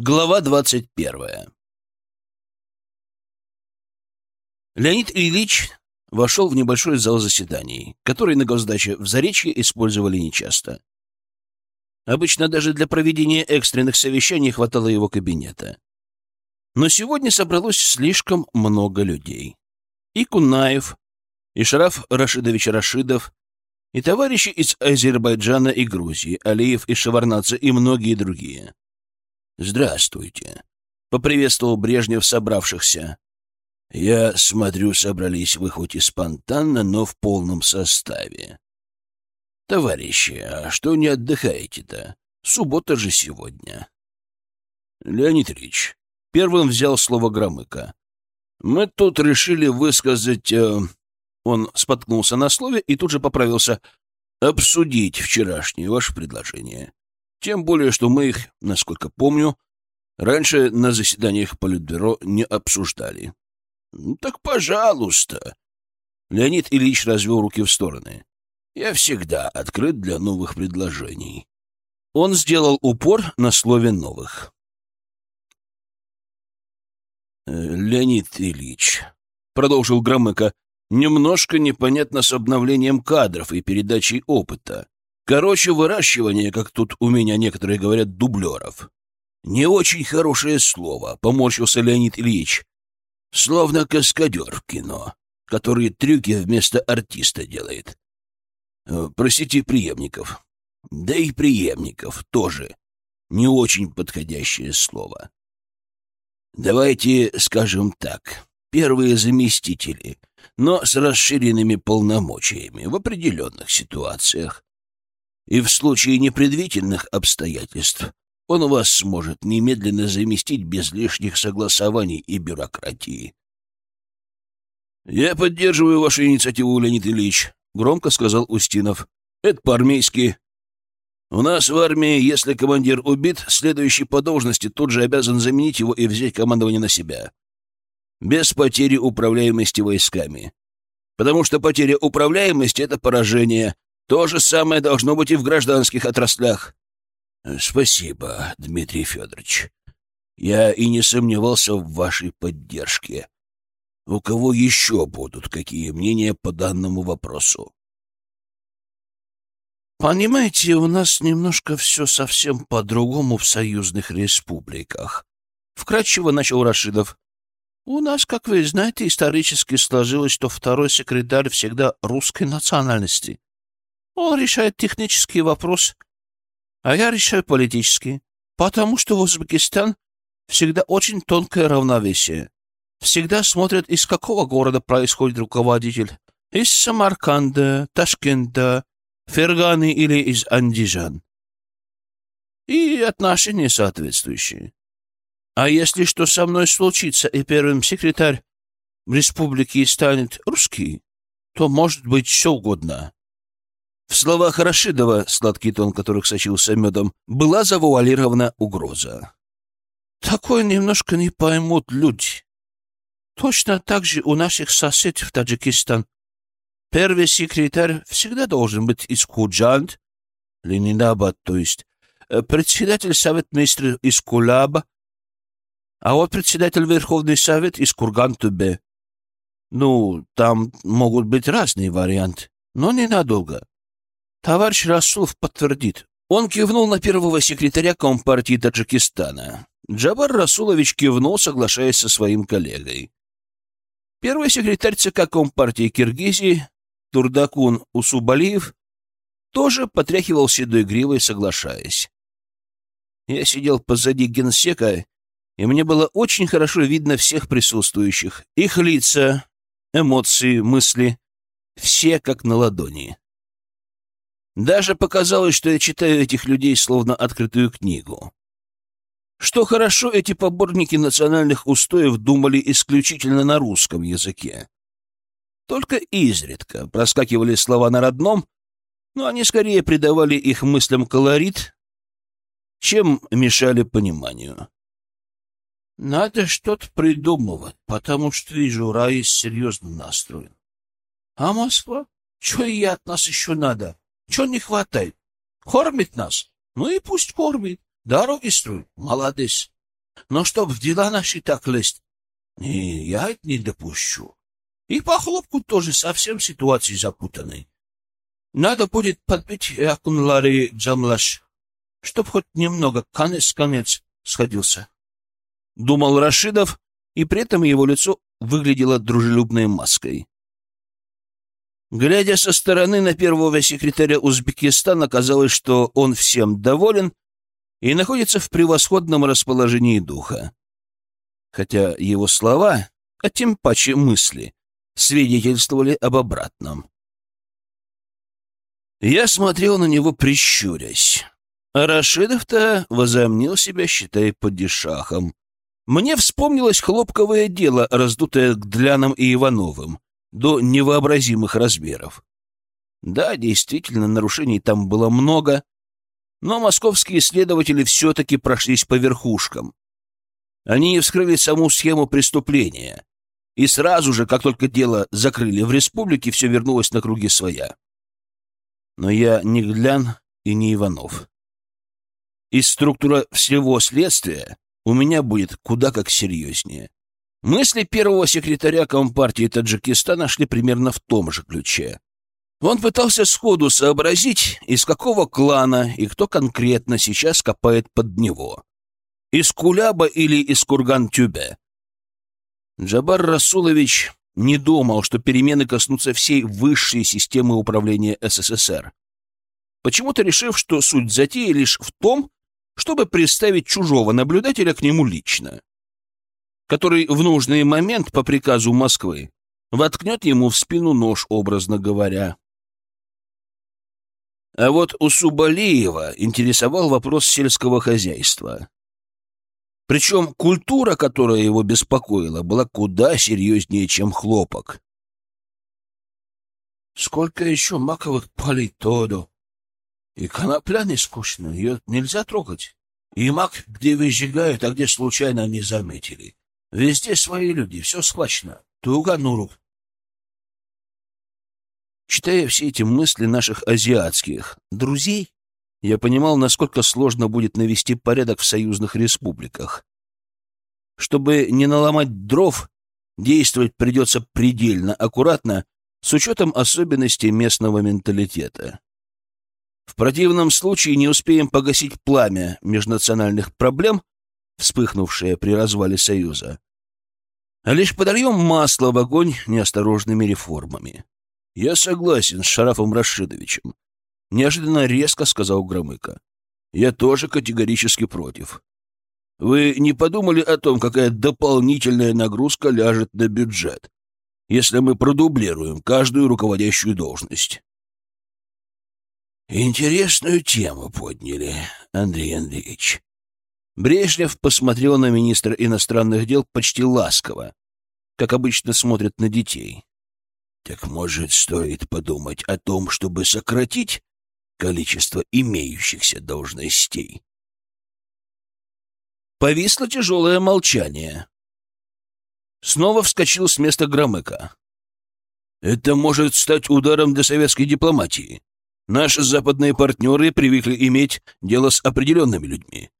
Глава двадцать первая Леонид Ильич вошел в небольшой зал заседаний, который на госдаче в Заречье использовали нечасто. Обычно даже для проведения экстренных совещаний хватало его кабинета. Но сегодня собралось слишком много людей. И Кунаев, и Шараф Рашидович Рашидов, и товарищи из Азербайджана и Грузии, Алиев и Шеварнадзе, и многие другие. «Здравствуйте», — поприветствовал Брежнев собравшихся. «Я смотрю, собрались вы хоть и спонтанно, но в полном составе. Товарищи, а что не отдыхаете-то? Суббота же сегодня». «Леонид Ильич», — первым взял слово Громыко. «Мы тут решили высказать...» э... Он споткнулся на слове и тут же поправился. «Обсудить вчерашнее ваше предложение. Тем более, что мы их, насколько помню, раньше на заседаниях Политбюро не обсуждали. Ну, так пожалуйста. Леонид Ильич развел руки в стороны. Я всегда открыт для новых предложений. Он сделал упор на слове «новых». «Э, «Леонид Ильич», — продолжил Громыко, — «немножко непонятно с обновлением кадров и передачей опыта. Короче, выращивание, как тут у меня некоторые говорят, дублеров. Не очень хорошее слово, поморщился Леонид Ильич. Словно каскадер в кино, который трюки вместо артиста делает. Э, простите, преемников. Да и преемников тоже. Не очень подходящее слово. Давайте скажем так. Первые заместители, но с расширенными полномочиями в определенных ситуациях и в случае непредвиденных обстоятельств он вас сможет немедленно заместить без лишних согласований и бюрократии. «Я поддерживаю вашу инициативу, Леонид Ильич», — громко сказал Устинов. «Это по-армейски. У нас в армии, если командир убит, следующий по должности тут же обязан заменить его и взять командование на себя. Без потери управляемости войсками. Потому что потеря управляемости — это поражение, то же самое должно быть и в гражданских отраслях. Спасибо, Дмитрий Федорович. Я и не сомневался в вашей поддержке. У кого еще будут какие мнения по данному вопросу? Понимаете, у нас немножко все совсем по-другому в союзных республиках. Вкратчиво начал Рашидов. У нас, как вы знаете, исторически сложилось, что второй секретарь всегда русской национальности. Он решает технический вопрос, а я решаю политический, потому что в Узбекистан всегда очень тонкое равновесие. Всегда смотрят, из какого города происходит руководитель. Из Самарканда, Ташкента, Ферганы или из Андижан. И отношения соответствующие. А если что со мной случится, и первым секретарь республики станет русский, то может быть что угодно. В словах Рашидова, сладкий тон которых сочился медом, была завуалирована угроза. «Такое немножко не поймут люди. Точно так же у наших соседей в Таджикистан. Первый секретарь всегда должен быть из Куджант, Ленинабад, то есть, э, председатель совет министров из Кулаба, а вот председатель Верховный Совет из Курган-Тубе. Ну, там могут быть разные варианты, но ненадолго. Товарищ Расулов подтвердит. Он кивнул на первого секретаря Компартии Таджикистана. Джабар Расулович кивнул, соглашаясь со своим коллегой. Первый секретарь ЦК Компартии Киргизии Турдакун Усубалиев тоже потряхивал седой гривой, соглашаясь. Я сидел позади генсека, и мне было очень хорошо видно всех присутствующих, их лица, эмоции, мысли, все как на ладони. Даже показалось, что я читаю этих людей словно открытую книгу. Что хорошо, эти поборники национальных устоев думали исключительно на русском языке. Только изредка проскакивали слова на родном, но они скорее придавали их мыслям колорит, чем мешали пониманию. Надо что-то придумывать, потому что вижу, Раис серьезно настроен. А Москва? Что ей от нас еще надо? Чего не хватает? Кормит нас. Ну и пусть кормит. Дороги строит. Молодец. Но чтоб в дела наши так лезть, не, я это не допущу. И по хлопку тоже совсем ситуации запутанной. Надо будет подбить Акунлари Джамлаш, чтоб хоть немного конец-конец сходился. Думал Рашидов, и при этом его лицо выглядело дружелюбной маской. Глядя со стороны на первого секретаря Узбекистана, казалось, что он всем доволен и находится в превосходном расположении духа. Хотя его слова, а тем паче мысли, свидетельствовали об обратном. Я смотрел на него, прищурясь. А Рашидов-то возомнил себя, считай, падишахом. Мне вспомнилось хлопковое дело, раздутое к Длянам и Ивановым, до невообразимых размеров. Да, действительно, нарушений там было много, но московские следователи все-таки прошлись по верхушкам. Они вскрыли саму схему преступления, и сразу же, как только дело закрыли в республике, все вернулось на круги своя. Но я не Глян и не Иванов. И структура всего следствия у меня будет куда как серьезнее. Мысли первого секретаря Компартии Таджикистана шли примерно в том же ключе. Он пытался сходу сообразить, из какого клана и кто конкретно сейчас копает под него. Из Куляба или из Курган-Тюбе. Джабар Расулович не думал, что перемены коснутся всей высшей системы управления СССР. Почему-то решив, что суть затеи лишь в том, чтобы представить чужого наблюдателя к нему лично который в нужный момент по приказу Москвы воткнет ему в спину нож, образно говоря. А вот у Субалиева интересовал вопрос сельского хозяйства. Причем культура, которая его беспокоила, была куда серьезнее, чем хлопок. Сколько еще маковых полей Тоду? И конопля не скучно, ее нельзя трогать. И мак, где выжигают, а где случайно не заметили. Везде свои люди, все схвачено. Тугануру. Читая все эти мысли наших азиатских друзей, я понимал, насколько сложно будет навести порядок в союзных республиках. Чтобы не наломать дров, действовать придется предельно аккуратно, с учетом особенностей местного менталитета. В противном случае не успеем погасить пламя межнациональных проблем, вспыхнувшее при развале Союза, а лишь подольем масло в огонь неосторожными реформами. Я согласен с Шарафом Рашидовичем. Неожиданно резко сказал Громыко. Я тоже категорически против. Вы не подумали о том, какая дополнительная нагрузка ляжет на бюджет, если мы продублируем каждую руководящую должность? Интересную тему подняли, Андрей Андреевич. Брежнев посмотрел на министра иностранных дел почти ласково, как обычно смотрят на детей. Так, может, стоит подумать о том, чтобы сократить количество имеющихся должностей? Повисло тяжелое молчание. Снова вскочил с места Громыка. Это может стать ударом для советской дипломатии. Наши западные партнеры привыкли иметь дело с определенными людьми.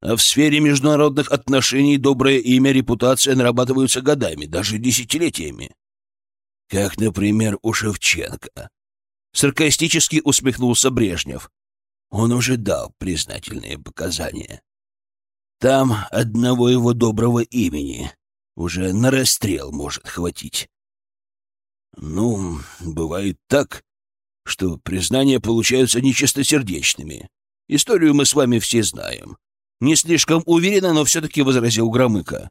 А в сфере международных отношений доброе имя, репутация нарабатываются годами, даже десятилетиями. Как, например, у Шевченко. Саркастически усмехнулся Брежнев. Он уже дал признательные показания. Там одного его доброго имени уже на расстрел может хватить. Ну, бывает так, что признания получаются нечистосердечными. Историю мы с вами все знаем. Не слишком уверенно, но все-таки возразил Громыко.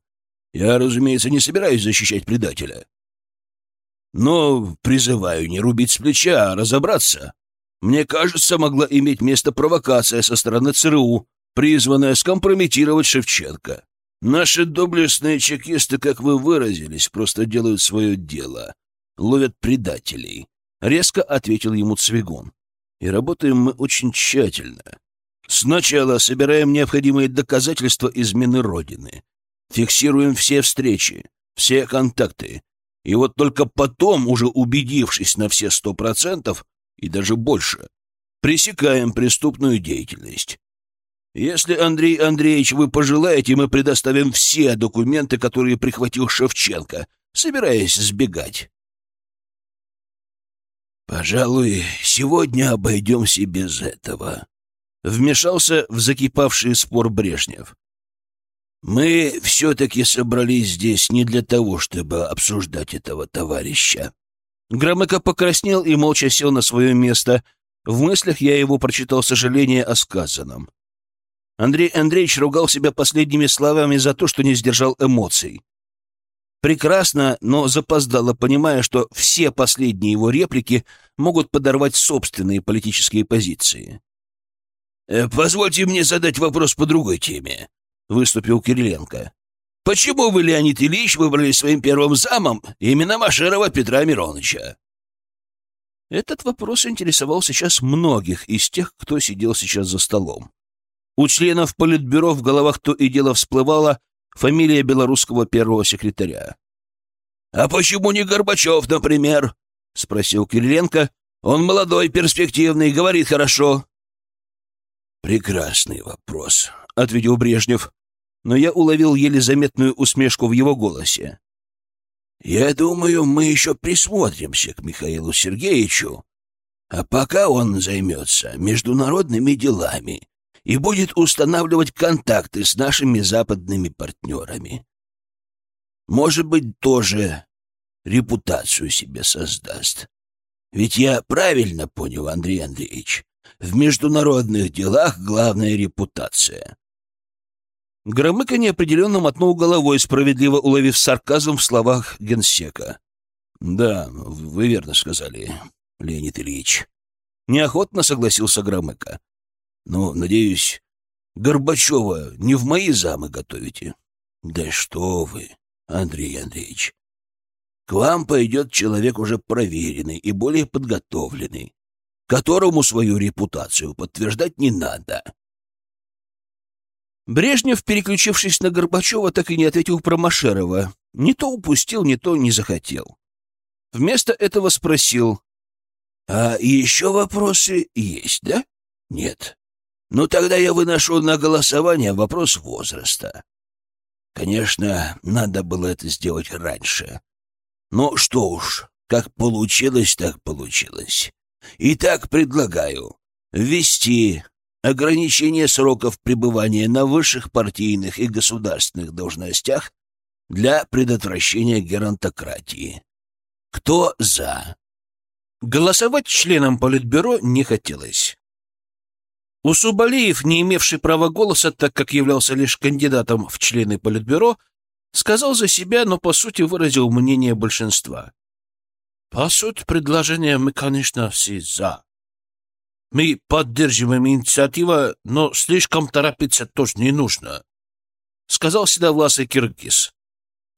Я, разумеется, не собираюсь защищать предателя. Но призываю не рубить с плеча, а разобраться. Мне кажется, могла иметь место провокация со стороны ЦРУ, призванная скомпрометировать Шевченко. Наши доблестные чекисты, как вы выразились, просто делают свое дело. Ловят предателей. Резко ответил ему Цвигун. И работаем мы очень тщательно. Сначала собираем необходимые доказательства измены Родины. Фиксируем все встречи, все контакты. И вот только потом, уже убедившись на все сто процентов и даже больше, пресекаем преступную деятельность. Если, Андрей Андреевич, вы пожелаете, мы предоставим все документы, которые прихватил Шевченко, собираясь сбегать. Пожалуй, сегодня обойдемся без этого. Вмешался в закипавший спор Брежнев. Мы все-таки собрались здесь не для того, чтобы обсуждать этого товарища. Громыко покраснел и молча сел на свое место. В мыслях я его прочитал сожаление о сказанном. Андрей Андреевич ругал себя последними словами за то, что не сдержал эмоций. Прекрасно, но запоздало, понимая, что все последние его реплики могут подорвать собственные политические позиции. «Э, «Позвольте мне задать вопрос по другой теме», — выступил Кириленко. «Почему вы, Леонид Ильич, выбрали своим первым замом именно Машерова Петра Мироновича?» Этот вопрос интересовал сейчас многих из тех, кто сидел сейчас за столом. У членов Политбюро в головах то и дело всплывала фамилия белорусского первого секретаря. «А почему не Горбачев, например?» — спросил Кириленко. «Он молодой, перспективный, говорит хорошо». «Прекрасный вопрос», — ответил Брежнев, но я уловил еле заметную усмешку в его голосе. «Я думаю, мы еще присмотримся к Михаилу Сергеевичу, а пока он займется международными делами и будет устанавливать контакты с нашими западными партнерами. Может быть, тоже репутацию себе создаст. Ведь я правильно понял, Андрей Андреевич, в международных делах главная репутация. Громыко неопределенно мотнул головой, справедливо уловив сарказм в словах генсека. — Да, вы верно сказали, Леонид Ильич. Неохотно согласился Громыко. Ну, надеюсь, Горбачева не в мои замы готовите? Да что вы, Андрей Андреевич. К вам пойдет человек уже проверенный и более подготовленный, которому свою репутацию подтверждать не надо. Брежнев, переключившись на Горбачева, так и не ответил про Машерова. Не то упустил, не то не захотел. Вместо этого спросил. — А еще вопросы есть, да? — Нет. Ну, тогда я выношу на голосование вопрос возраста. Конечно, надо было это сделать раньше. Но что уж, как получилось, так получилось. Итак, предлагаю ввести ограничение сроков пребывания на высших партийных и государственных должностях для предотвращения геронтократии. Кто за? Голосовать членам Политбюро не хотелось. Усубалиев, не имевший права голоса, так как являлся лишь кандидатом в члены Политбюро, сказал за себя, но по сути выразил мнение большинства. По сути предложения мы, конечно, все за. Мы поддерживаем инициативу, но слишком торопиться тоже не нужно, — сказал седовласый киргиз.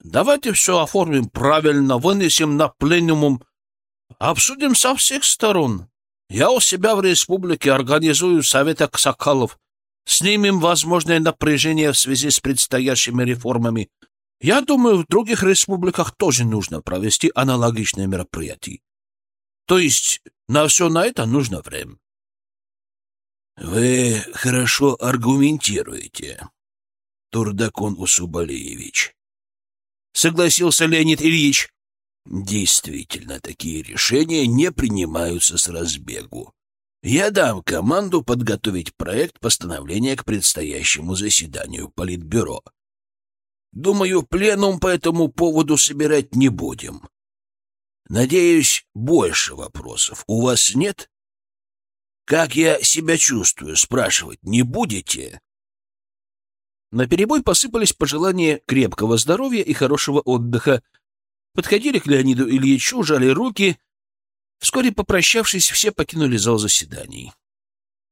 Давайте все оформим правильно, вынесем на пленумум, обсудим со всех сторон. Я у себя в республике организую совет аксакалов. Снимем возможное напряжение в связи с предстоящими реформами. Я думаю, в других республиках тоже нужно провести аналогичные мероприятия. То есть на все на это нужно время. Вы хорошо аргументируете, Турдакон Усубалиевич. Согласился Леонид Ильич. Действительно, такие решения не принимаются с разбегу. Я дам команду подготовить проект постановления к предстоящему заседанию Политбюро. Думаю, пленум по этому поводу собирать не будем. Надеюсь, больше вопросов у вас нет? Как я себя чувствую, спрашивать не будете? На перебой посыпались пожелания крепкого здоровья и хорошего отдыха, подходили к Леониду Ильичу, жали руки. Вскоре, попрощавшись, все покинули зал заседаний.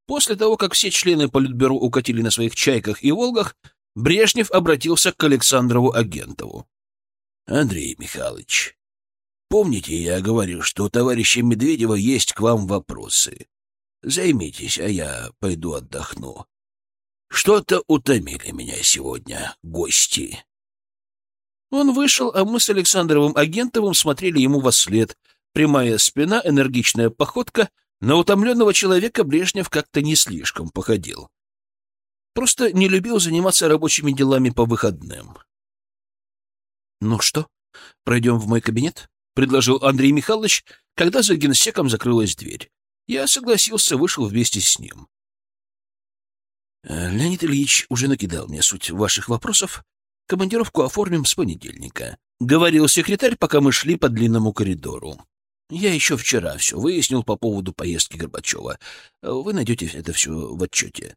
После того, как все члены Политбюро укатили на своих «Чайках» и «Волгах», Брежнев обратился к Александрову Агентову. «Андрей Михайлович, помните, я говорил, что у товарища Медведева есть к вам вопросы. Займитесь, а я пойду отдохну. Что-то утомили меня сегодня гости». Он вышел, а мы с Александровым Агентовым смотрели ему во след. Прямая спина, энергичная походка. На утомленного человека Брежнев как-то не слишком походил. Просто не любил заниматься рабочими делами по выходным. «Ну что, пройдем в мой кабинет?» — предложил Андрей Михайлович, когда за генсеком закрылась дверь. Я согласился, вышел вместе с ним. Леонид Ильич уже накидал мне суть ваших вопросов. Командировку оформим с понедельника. — говорил секретарь, пока мы шли по длинному коридору. Я еще вчера все выяснил по поводу поездки Горбачева. Вы найдете это все в отчете.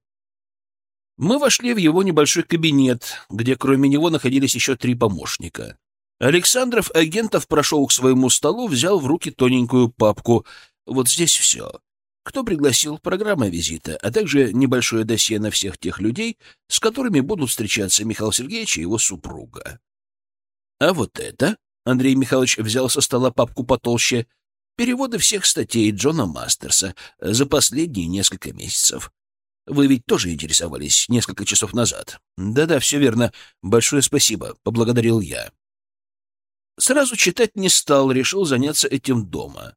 Мы вошли в его небольшой кабинет, где кроме него находились еще три помощника. Александров Агентов прошел к своему столу, взял в руки тоненькую папку. Вот здесь все. Кто пригласил, программа визита, а также небольшое досье на всех тех людей, с которыми будут встречаться Михаил Сергеевич и его супруга. А вот это, Андрей Михайлович взял со стола папку потолще, переводы всех статей Джона Мастерса за последние несколько месяцев. Вы ведь тоже интересовались несколько часов назад. Да-да, все верно. Большое спасибо, поблагодарил я. Сразу читать не стал, решил заняться этим дома.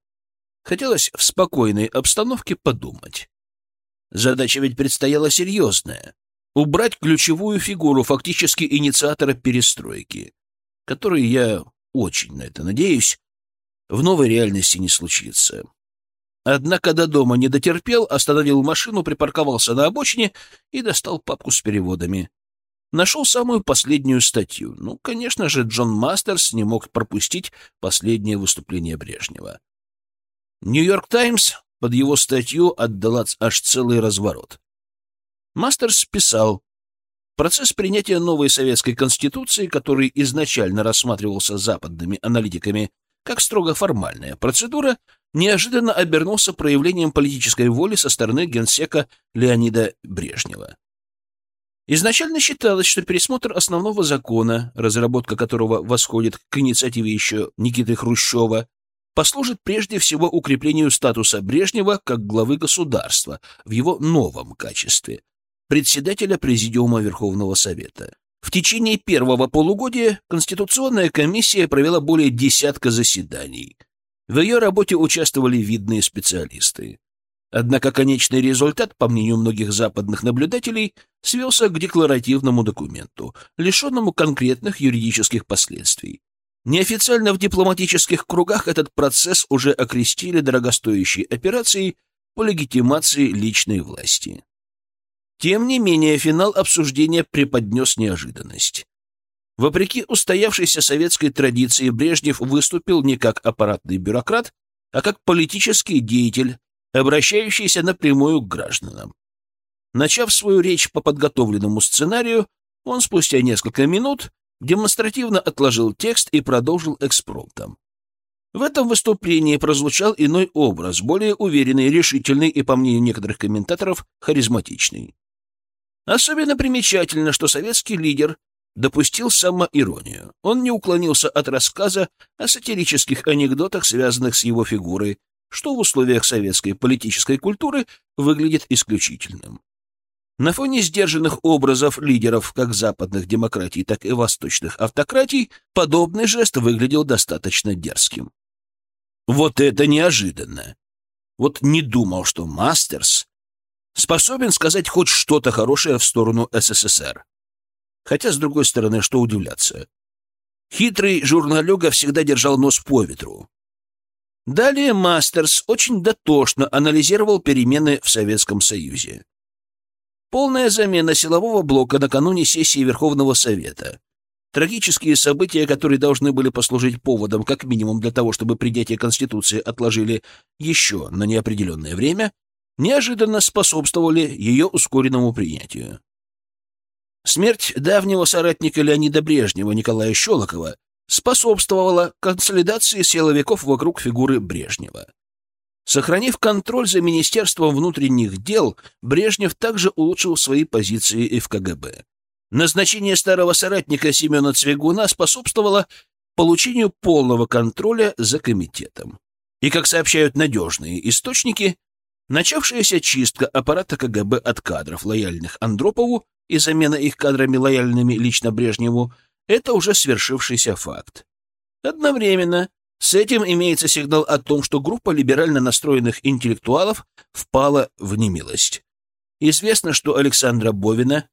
Хотелось в спокойной обстановке подумать. Задача ведь предстояла серьезная — убрать ключевую фигуру, фактически инициатора перестройки который, я очень на это надеюсь, в новой реальности не случится. Однако до дома не дотерпел, остановил машину, припарковался на обочине и достал папку с переводами. Нашел самую последнюю статью. Ну, конечно же, Джон Мастерс не мог пропустить последнее выступление Брежнева. «Нью-Йорк Таймс» под его статью отдала аж целый разворот. Мастерс писал, Процесс принятия новой советской конституции, который изначально рассматривался западными аналитиками как строго формальная процедура, неожиданно обернулся проявлением политической воли со стороны генсека Леонида Брежнева. Изначально считалось, что пересмотр основного закона, разработка которого восходит к инициативе еще Никиты Хрущева, послужит прежде всего укреплению статуса Брежнева как главы государства в его новом качестве – председателя Президиума Верховного Совета. В течение первого полугодия Конституционная комиссия провела более десятка заседаний. В ее работе участвовали видные специалисты. Однако конечный результат, по мнению многих западных наблюдателей, свелся к декларативному документу, лишенному конкретных юридических последствий. Неофициально в дипломатических кругах этот процесс уже окрестили дорогостоящей операцией по легитимации личной власти. Тем не менее, финал обсуждения преподнес неожиданность. Вопреки устоявшейся советской традиции, Брежнев выступил не как аппаратный бюрократ, а как политический деятель, обращающийся напрямую к гражданам. Начав свою речь по подготовленному сценарию, он спустя несколько минут демонстративно отложил текст и продолжил экспромтом. В этом выступлении прозвучал иной образ, более уверенный, решительный и, по мнению некоторых комментаторов, харизматичный. Особенно примечательно, что советский лидер допустил самоиронию. Он не уклонился от рассказа о сатирических анекдотах, связанных с его фигурой, что в условиях советской политической культуры выглядит исключительным. На фоне сдержанных образов лидеров как западных демократий, так и восточных автократий подобный жест выглядел достаточно дерзким. Вот это неожиданно! Вот не думал, что Мастерс способен сказать хоть что-то хорошее в сторону СССР. Хотя, с другой стороны, что удивляться. Хитрый журналюга всегда держал нос по ветру. Далее Мастерс очень дотошно анализировал перемены в Советском Союзе. Полная замена силового блока накануне сессии Верховного Совета. Трагические события, которые должны были послужить поводом как минимум для того, чтобы принятие Конституции отложили еще на неопределенное время, неожиданно способствовали ее ускоренному принятию. Смерть давнего соратника Леонида Брежнева Николая Щелокова способствовала консолидации силовиков вокруг фигуры Брежнева. Сохранив контроль за Министерством внутренних дел, Брежнев также улучшил свои позиции и в КГБ. Назначение старого соратника Семена Цвигуна способствовало получению полного контроля за комитетом. И, как сообщают надежные источники, Начавшаяся чистка аппарата КГБ от кадров, лояльных Андропову, и замена их кадрами, лояльными лично Брежневу, это уже свершившийся факт. Одновременно с этим имеется сигнал о том, что группа либерально настроенных интеллектуалов впала в немилость. Известно, что Александра Бовина,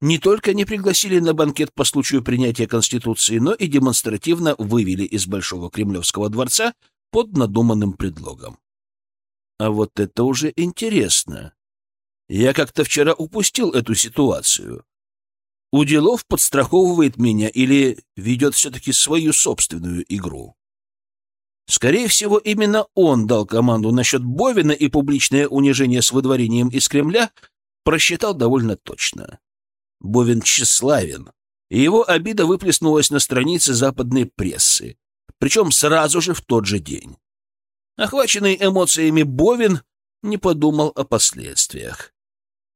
не только не пригласили на банкет по случаю принятия Конституции, но и демонстративно вывели из Большого Кремлевского дворца под надуманным предлогом. А вот это уже интересно. Я как-то вчера упустил эту ситуацию. Уделов подстраховывает меня или ведет все-таки свою собственную игру. Скорее всего, именно он дал команду насчет Бовина и публичное унижение с выдворением из Кремля просчитал довольно точно. Бовин тщеславен, и его обида выплеснулась на странице западной прессы, причем сразу же в тот же день. Охваченный эмоциями Бовин не подумал о последствиях.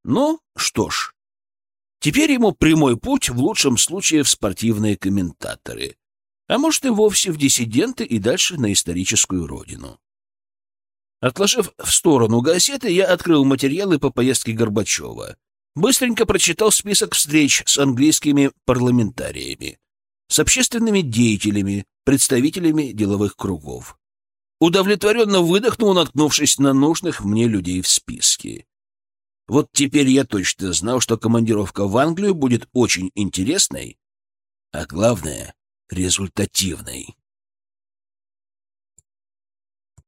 Ну, что ж, теперь ему прямой путь, в лучшем случае, в спортивные комментаторы, а может и вовсе в диссиденты и дальше на историческую родину. Отложив в сторону газеты, я открыл материалы по поездке Горбачева. Быстренько прочитал список встреч с английскими парламентариями, с общественными деятелями, представителями деловых кругов. Удовлетворенно выдохнул, наткнувшись на нужных мне людей в списке. Вот теперь я точно знал, что командировка в Англию будет очень интересной, а главное — результативной.